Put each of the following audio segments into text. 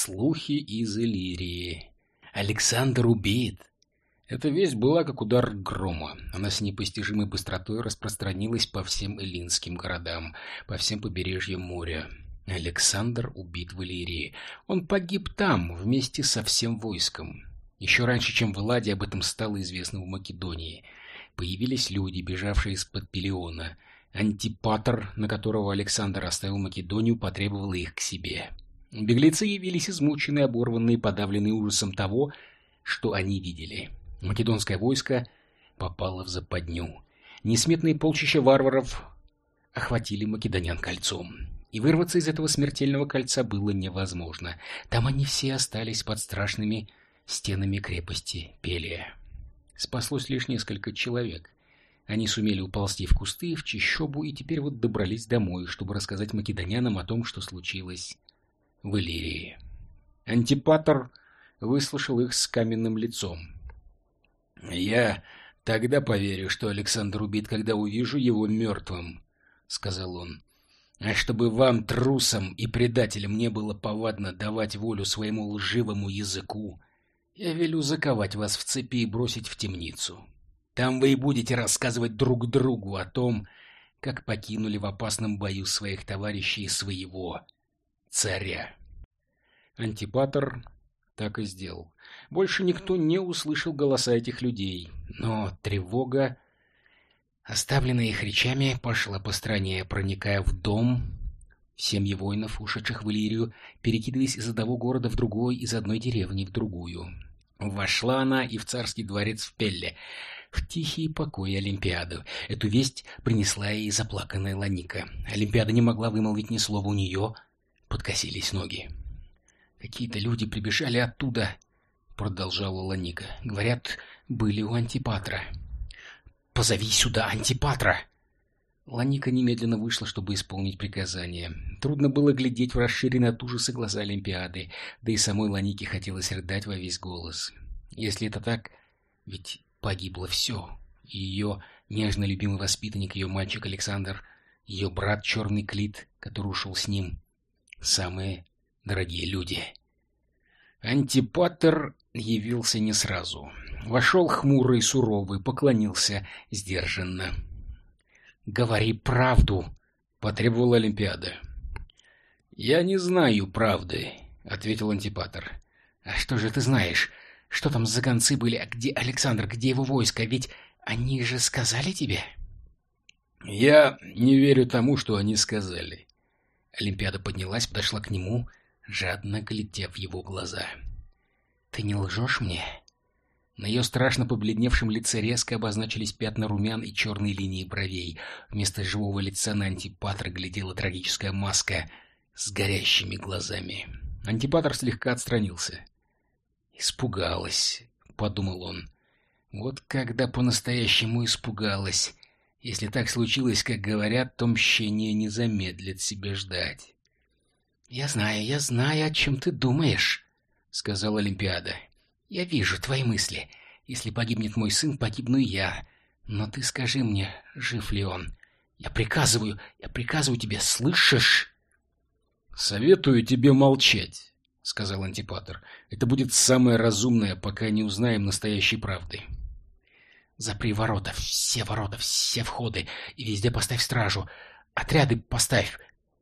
Слухи из Иллирии. Александр убит. Эта весть была как удар грома. Она с непостижимой быстротой распространилась по всем эллинским городам, по всем побережьям моря. Александр убит в Иллирии. Он погиб там, вместе со всем войском. Еще раньше, чем в Элладе, об этом стало известно в Македонии. Появились люди, бежавшие из-под Пелиона. Антипатр, на которого Александр оставил Македонию, потребовал их к себе. Беглецы явились измученные, оборванные, подавленные ужасом того, что они видели. Македонское войско попало в западню. Несметные полчища варваров охватили македонян кольцом. И вырваться из этого смертельного кольца было невозможно. Там они все остались под страшными стенами крепости Пелия. Спаслось лишь несколько человек. Они сумели уползти в кусты, в чищобу, и теперь вот добрались домой, чтобы рассказать македонянам о том, что случилось в Иллирии. Антипатор выслушал их с каменным лицом. «Я тогда поверю, что Александр убит, когда увижу его мертвым», — сказал он. «А чтобы вам, трусам и предателям, не было повадно давать волю своему лживому языку, я велю заковать вас в цепи и бросить в темницу. Там вы и будете рассказывать друг другу о том, как покинули в опасном бою своих товарищей и своего царя. Антипатор так и сделал. Больше никто не услышал голоса этих людей, но тревога, оставленная их речами, пошла по стране, проникая в дом семьи воинов, ушедших в Иллирию, перекидываясь из одного города в другой, из одной деревни в другую. Вошла она и в царский дворец в Пелле, в тихие покои Олимпиаду. Эту весть принесла ей заплаканная Ланика. Олимпиада не могла вымолвить ни слова у нее, подкосились ноги. «Какие-то люди прибежали оттуда», — продолжала Ланика. «Говорят, были у Антипатра». «Позови сюда Антипатра!» Ланика немедленно вышла, чтобы исполнить приказание. Трудно было глядеть в расширенные от ужаса глаза Олимпиады, да и самой Ланике хотелось рыдать во весь голос. Если это так, ведь погибло все. Ее нежно любимый воспитанник, ее мальчик Александр, ее брат Черный Клит, который ушел с ним. Самые дорогие люди. Антипатер явился не сразу. Вошел хмурый, суровый, поклонился сдержанно. «Говори правду!» — потребовала Олимпиада. «Я не знаю правды», — ответил Антипатор. «А что же ты знаешь? Что там за гонцы были? А где Александр? Где его войско? Ведь они же сказали тебе?» «Я не верю тому, что они сказали». Олимпиада поднялась, подошла к нему, жадно глядя в его глаза. «Ты не лжешь мне?» На ее страшно побледневшем лице резко обозначились пятна румян и черные линии бровей. Вместо живого лица на антипатра глядела трагическая маска с горящими глазами. Антипатр слегка отстранился. «Испугалась», — подумал он. «Вот когда по-настоящему испугалась. Если так случилось, как говорят, то мщение не замедлит себе ждать». «Я знаю, я знаю, о чем ты думаешь», — сказала Олимпиада. Я вижу твои мысли. Если погибнет мой сын, погибну и я. Но ты скажи мне, жив ли он? Я приказываю, я приказываю тебе, слышишь? Советую тебе молчать, сказал Антипатр. Это будет самое разумное, пока не узнаем настоящей правды. Запри ворота, все ворота, все входы, и везде поставь стражу. Отряды поставь,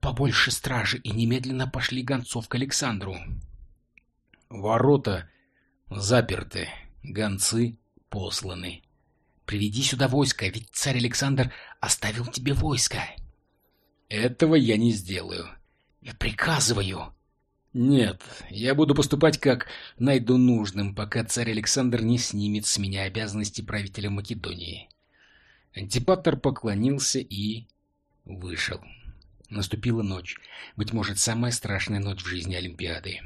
побольше стражи, и немедленно пошли гонцов к Александру. Ворота Заперты. Гонцы посланы. Приведи сюда войско, ведь царь Александр оставил тебе войско. Этого я не сделаю. Я приказываю. Нет, я буду поступать как найду нужным, пока царь Александр не снимет с меня обязанности правителя Македонии. Антипатор поклонился и вышел. Наступила ночь. Быть может, самая страшная ночь в жизни Олимпиады.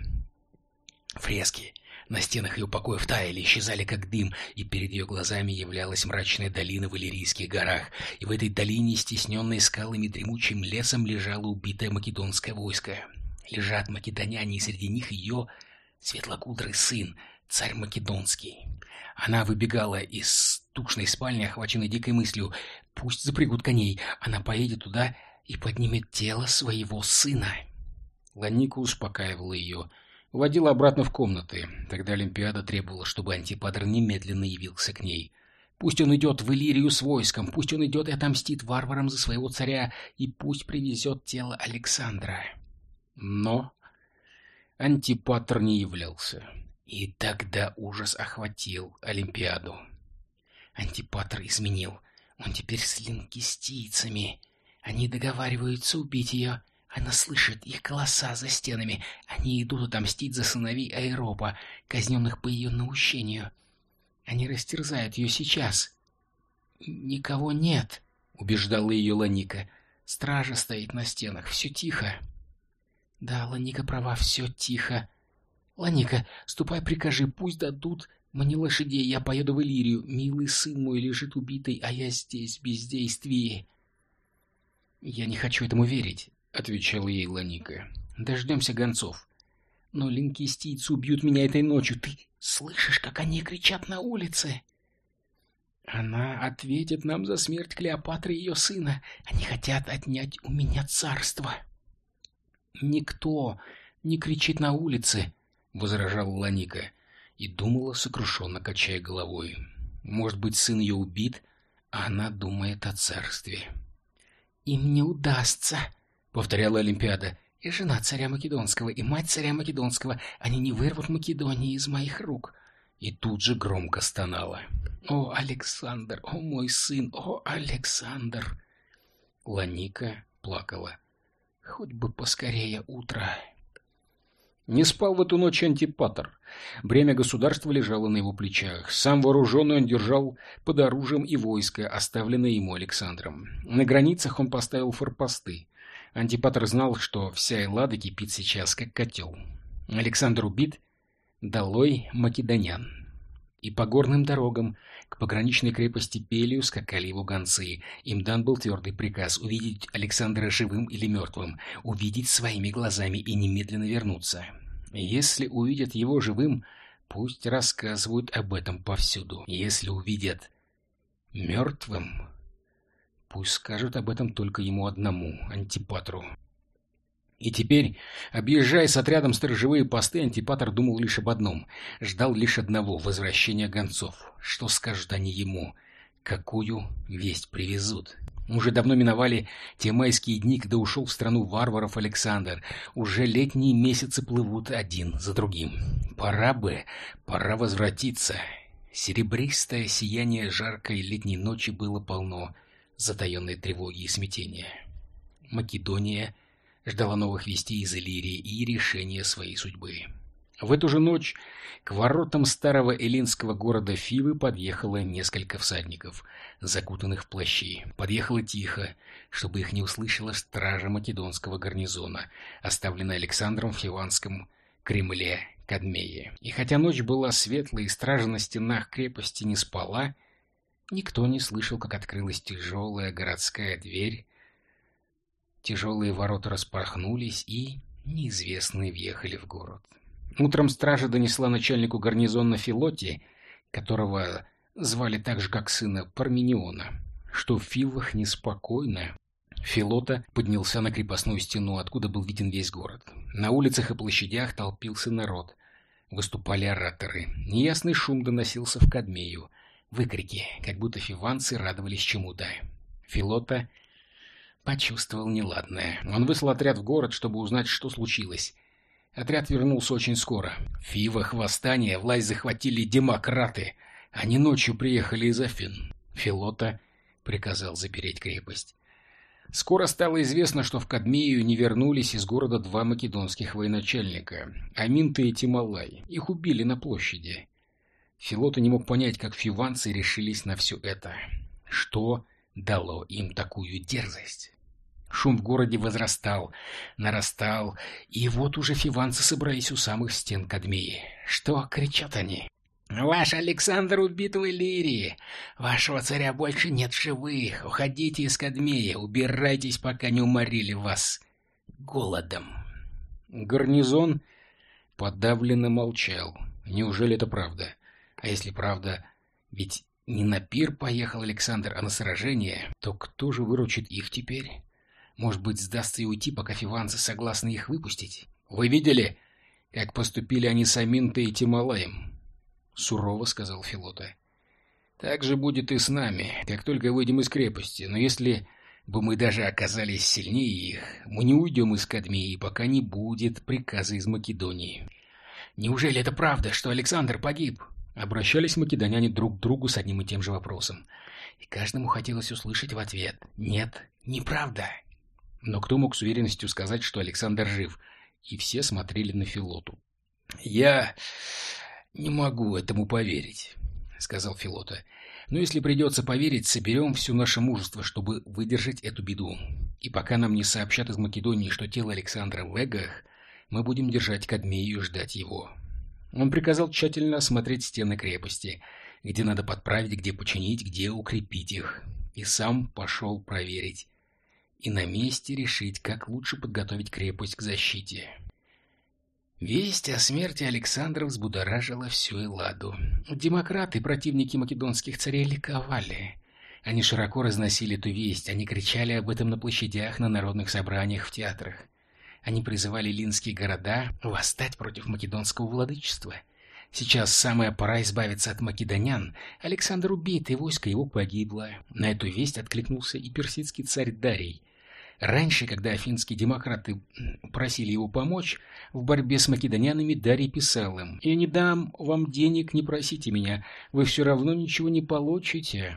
Фрески, на стенах ее покоев таяли, исчезали как дым, и перед ее глазами являлась мрачная долина в Иллирийских горах, и в этой долине, стесненной скалами дремучим лесом, лежало убитое македонское войско. Лежат македоняне, и среди них ее светлокудрый сын, царь македонский. Она выбегала из тучной спальни, охваченной дикой мыслью. Пусть запрягут коней, она поедет туда и поднимет тело своего сына. Ланика успокаивала ее — Водила обратно в комнаты. Тогда Олимпиада требовала, чтобы Антипатр немедленно явился к ней. Пусть он идет в Иллирию с войском, пусть он идет и отомстит варварам за своего царя, и пусть привезет тело Александра. Но Антипатр не являлся. И тогда ужас охватил Олимпиаду. Антипатр изменил. Он теперь с линкистийцами. Они договариваются убить ее. Она слышит их голоса за стенами. Они идут отомстить за сыновей Аэропа, казненных по ее наущению. Они растерзают ее сейчас. «Никого нет», — убеждала ее Ланика. «Стража стоит на стенах. Все тихо». «Да, Ланика права, все тихо. Ланика, ступай прикажи, пусть дадут мне лошадей, я поеду в Иллирию. Милый сын мой лежит убитый, а я здесь, в бездействии». «Я не хочу этому верить отвечала ей Ланика. Дождемся гонцов. Но линкистийцы убьют меня этой ночью. Ты слышишь, как они кричат на улице? Она ответит нам за смерть Клеопатры и ее сына. Они хотят отнять у меня царство. Никто не кричит на улице, возражала Ланика и думала, сокрушенно качая головой. Может быть, сын ее убит, а она думает о царстве. Им не удастся, повторяла Олимпиада. «И жена царя Македонского, и мать царя Македонского, они не вырвут Македонии из моих рук». И тут же громко стонала. «О, Александр! О, мой сын! О, Александр!» Ланика плакала. «Хоть бы поскорее утро!» Не спал в эту ночь антипатор. Бремя государства лежало на его плечах. Сам вооруженный он держал под оружием и войско, оставленное ему Александром. На границах он поставил форпосты. Антипатр знал, что вся Эллада кипит сейчас, как котел. Александр убит, долой македонян. И по горным дорогам к пограничной крепости Пелию скакали его гонцы. Им дан был твердый приказ увидеть Александра живым или мертвым, увидеть своими глазами и немедленно вернуться. Если увидят его живым, пусть рассказывают об этом повсюду. Если увидят мертвым, Пусть скажут об этом только ему одному, Антипатру. И теперь, объезжая с отрядом сторожевые посты, Антипатр думал лишь об одном. Ждал лишь одного — возвращения гонцов. Что скажут они ему? Какую весть привезут? Уже давно миновали те майские дни, когда ушел в страну варваров Александр. Уже летние месяцы плывут один за другим. Пора бы, пора возвратиться. Серебристое сияние жаркой летней ночи было полно затаенной тревоги и смятения. Македония ждала новых вестей из Иллирии и решения своей судьбы. В эту же ночь к воротам старого эллинского города Фивы подъехало несколько всадников, закутанных в плащи. Подъехало тихо, чтобы их не услышала стража македонского гарнизона, оставленная Александром в Фиванском Кремле Кадмее. И хотя ночь была светлой и стража на стенах крепости не спала, Никто не слышал, как открылась тяжелая городская дверь. Тяжелые ворота распахнулись, и неизвестные въехали в город. Утром стража донесла начальнику гарнизона Филоте, которого звали так же, как сына Пармениона, что в Филах неспокойно. Филота поднялся на крепостную стену, откуда был виден весь город. На улицах и площадях толпился народ. Выступали ораторы. Неясный шум доносился в Кадмею. Выкрики, как будто фиванцы радовались чему-то. Филота почувствовал неладное. Он выслал отряд в город, чтобы узнать, что случилось. Отряд вернулся очень скоро. В Фивах восстание власть захватили демократы. Они ночью приехали из Афин. Филота приказал запереть крепость. Скоро стало известно, что в Кадмею не вернулись из города два македонских военачальника – Аминта и Тималай. Их убили на площади. Филота не мог понять, как фиванцы решились на все это. Что дало им такую дерзость? Шум в городе возрастал, нарастал, и вот уже фиванцы собрались у самых стен Кадмеи. Что кричат они? «Ваш Александр убит в Иллирии! Вашего царя больше нет живых! Уходите из Кадмея, убирайтесь, пока не уморили вас голодом!» Гарнизон подавленно молчал. Неужели это правда? А если правда, ведь не на пир поехал Александр, а на сражение, то кто же выручит их теперь? Может быть, сдастся и уйти, пока фиванцы согласны их выпустить? Вы видели, как поступили они с Аминтой и Тималаем, — сурово сказал Филота. Так же будет и с нами, как только выйдем из крепости. Но если бы мы даже оказались сильнее их, мы не уйдем из Кадмии, пока не будет приказа из Македонии. Неужели это правда, что Александр погиб? Обращались македоняне друг к другу с одним и тем же вопросом. И каждому хотелось услышать в ответ «Нет, неправда». Но кто мог с уверенностью сказать, что Александр жив? И все смотрели на Филоту. «Я не могу этому поверить», — сказал Филота. «Но если придется поверить, соберем все наше мужество, чтобы выдержать эту беду. И пока нам не сообщат из Македонии, что тело Александра в Эгах, мы будем держать Кадмею и ждать его». Он приказал тщательно осмотреть стены крепости, где надо подправить, где починить, где укрепить их. И сам пошел проверить. И на месте решить, как лучше подготовить крепость к защите. Весть о смерти Александра взбудоражила всю Элладу. Демократы, противники македонских царей, ликовали. Они широко разносили эту весть, они кричали об этом на площадях, на народных собраниях, в театрах. Они призывали линские города восстать против македонского владычества. Сейчас самая пора избавиться от македонян. Александр убит, и войско его погибло. На эту весть откликнулся и персидский царь Дарий – Раньше, когда афинские демократы просили его помочь в борьбе с македонянами, Дарий писал им «Я не дам вам денег, не просите меня, вы все равно ничего не получите».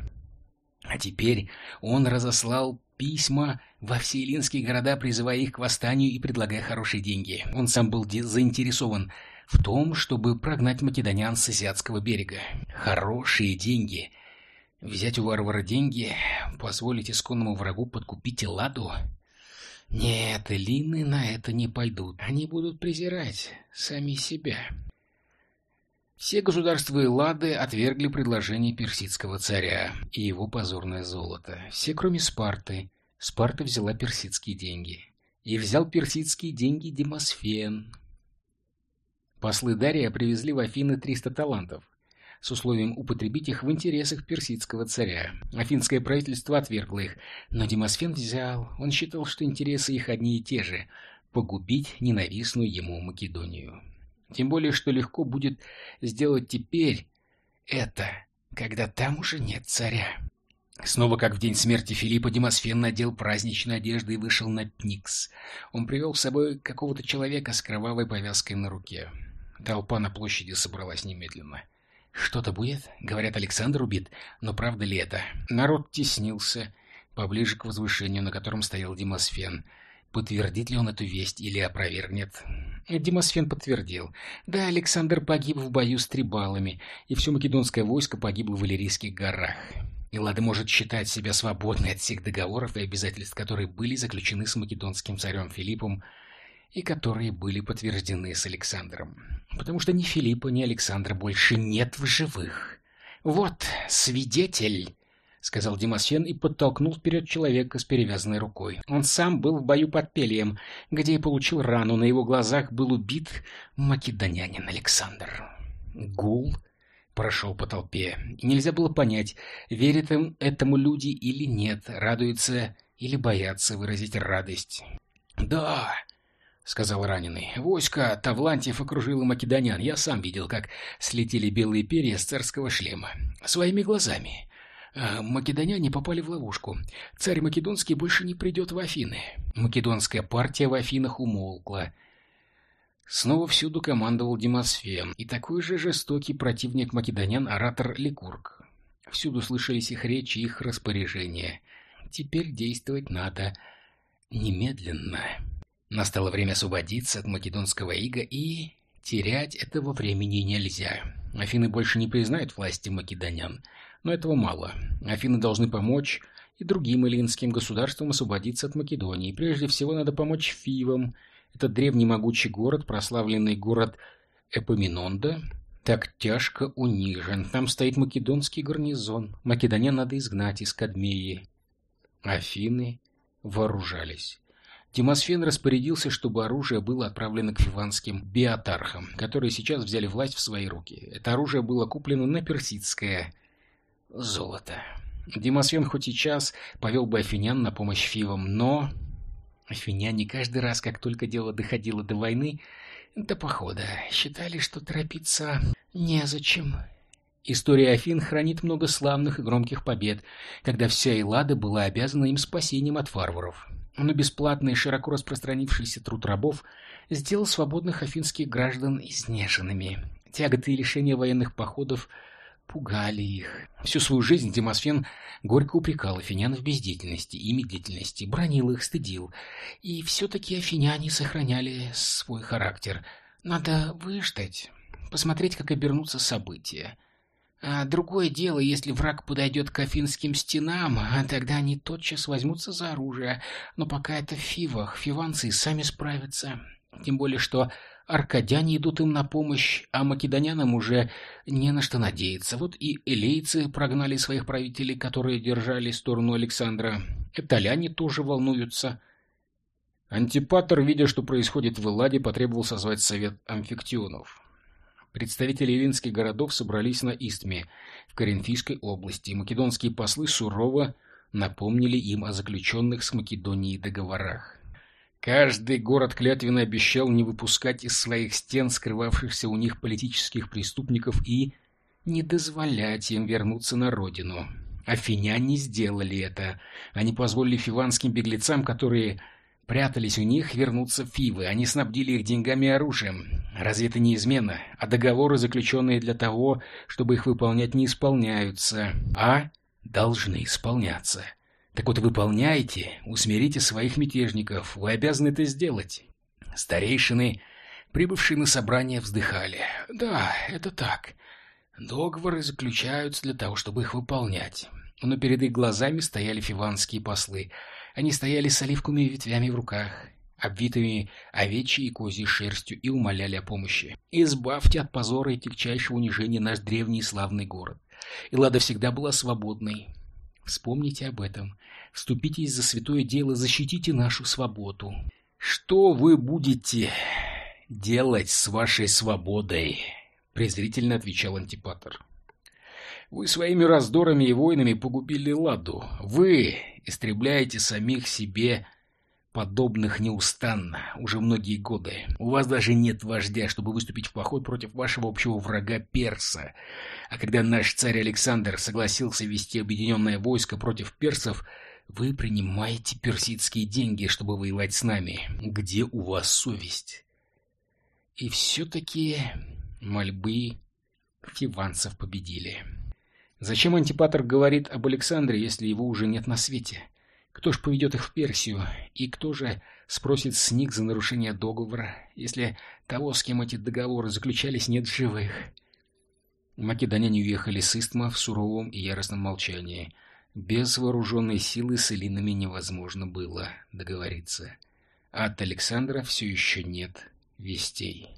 А теперь он разослал письма во все эллинские города, призывая их к восстанию и предлагая хорошие деньги. Он сам был заинтересован в том, чтобы прогнать македонян с азиатского берега. Хорошие деньги — Взять у варвара деньги, позволить исконному врагу подкупить Эладу? Нет, эллины на это не пойдут. Они будут презирать сами себя. Все государства Эллады отвергли предложение персидского царя и его позорное золото. Все, кроме Спарты. Спарта взяла персидские деньги. И взял персидские деньги Демосфен. Послы Дария привезли в Афины 300 талантов с условием употребить их в интересах персидского царя. Афинское правительство отвергло их, но Демосфен взял. Он считал, что интересы их одни и те же – погубить ненавистную ему Македонию. Тем более, что легко будет сделать теперь это, когда там уже нет царя. Снова, как в день смерти Филиппа, Демосфен надел праздничную одежду и вышел на Пникс. Он привел с собой какого-то человека с кровавой повязкой на руке. Толпа на площади собралась немедленно. Что-то будет? Говорят, Александр убит. Но правда ли это? Народ теснился поближе к возвышению, на котором стоял Демосфен. Подтвердит ли он эту весть или опровергнет? Демосфен подтвердил. Да, Александр погиб в бою с трибалами, и все македонское войско погибло в Валерийских горах. И Лада может считать себя свободной от всех договоров и обязательств, которые были заключены с македонским царем Филиппом и которые были подтверждены с Александром. Потому что ни Филиппа, ни Александра больше нет в живых. «Вот свидетель!» — сказал Демосфен и подтолкнул вперед человека с перевязанной рукой. Он сам был в бою под Пелием, где и получил рану. На его глазах был убит македонянин Александр. Гул прошел по толпе. Нельзя было понять, верят им этому люди или нет, радуются или боятся выразить радость. «Да!» — сказал раненый. «Войско Тавлантьев окружило македонян. Я сам видел, как слетели белые перья с царского шлема. Своими глазами. А македоняне попали в ловушку. Царь Македонский больше не придет в Афины. Македонская партия в Афинах умолкла». Снова всюду командовал Демосфен, и такой же жестокий противник македонян оратор Ликург. Всюду слышались их речи, их распоряжения. Теперь действовать надо немедленно. Настало время освободиться от македонского ига, и терять этого времени нельзя. Афины больше не признают власти македонян, но этого мало. Афины должны помочь и другим эллинским государствам освободиться от Македонии. Прежде всего надо помочь Фивам. Этот древний могучий город, прославленный город Эпоминонда, так тяжко унижен. Там стоит македонский гарнизон. Македонян надо изгнать из Кадмеи. Афины вооружались. Тимосфен распорядился, чтобы оружие было отправлено к фиванским биотархам, которые сейчас взяли власть в свои руки. Это оружие было куплено на персидское золото. Демосфен хоть сейчас повел бы афинян на помощь фивам, но... Афиняне каждый раз, как только дело доходило до войны, до похода. Считали, что торопиться незачем. История Афин хранит много славных и громких побед, когда вся Эллада была обязана им спасением от варваров. Но бесплатный и широко распространившийся труд рабов сделал свободных афинских граждан изнеженными. Тяготы и лишения военных походов пугали их. Всю свою жизнь Демосфен горько упрекал афинян в бездеятельности и медлительности, бронил их, стыдил. И все-таки афиняне сохраняли свой характер. Надо выждать, посмотреть, как обернутся события. А другое дело, если враг подойдет к афинским стенам, а тогда они тотчас возьмутся за оружие. Но пока это в Фивах, фиванцы сами справятся. Тем более, что аркадяне идут им на помощь, а македонянам уже не на что надеяться. Вот и элейцы прогнали своих правителей, которые держали сторону Александра. Итальяне тоже волнуются. Антипатор, видя, что происходит в Элладе, потребовал созвать совет амфиктионов. Представители эллинских городов собрались на Истме, в Коринфийской области, македонские послы сурово напомнили им о заключенных с Македонией договорах. Каждый город клятвенно обещал не выпускать из своих стен скрывавшихся у них политических преступников и не дозволять им вернуться на родину. Афиняне сделали это. Они позволили фиванским беглецам, которые прятались у них, вернуться в Фивы. Они снабдили их деньгами и оружием. Разве это не измена? А договоры, заключенные для того, чтобы их выполнять, не исполняются, а должны исполняться. Так вот, выполняйте, усмирите своих мятежников, вы обязаны это сделать. Старейшины, прибывшие на собрание, вздыхали. Да, это так. Договоры заключаются для того, чтобы их выполнять. Но перед их глазами стояли фиванские послы. Они стояли с оливковыми ветвями в руках, обвитыми овечьей и козьей шерстью, и умоляли о помощи. «Избавьте от позора и тягчайшего унижения наш древний славный город». Эллада всегда была свободной, Вспомните об этом. Вступитесь за святое дело, защитите нашу свободу. Что вы будете делать с вашей свободой? презрительно отвечал антипатор. Вы своими раздорами и войнами погубили Ладу. Вы истребляете самих себе подобных неустанно, уже многие годы. У вас даже нет вождя, чтобы выступить в поход против вашего общего врага Перса. А когда наш царь Александр согласился вести объединенное войско против персов, вы принимаете персидские деньги, чтобы воевать с нами. Где у вас совесть? И все-таки мольбы фиванцев победили. Зачем антипатор говорит об Александре, если его уже нет на свете? Кто ж поведет их в Персию? И кто же спросит с них за нарушение договора, если того, с кем эти договоры заключались, нет живых? Македоняне уехали с Истма в суровом и яростном молчании. Без вооруженной силы с Элинами невозможно было договориться. От Александра все еще нет вестей.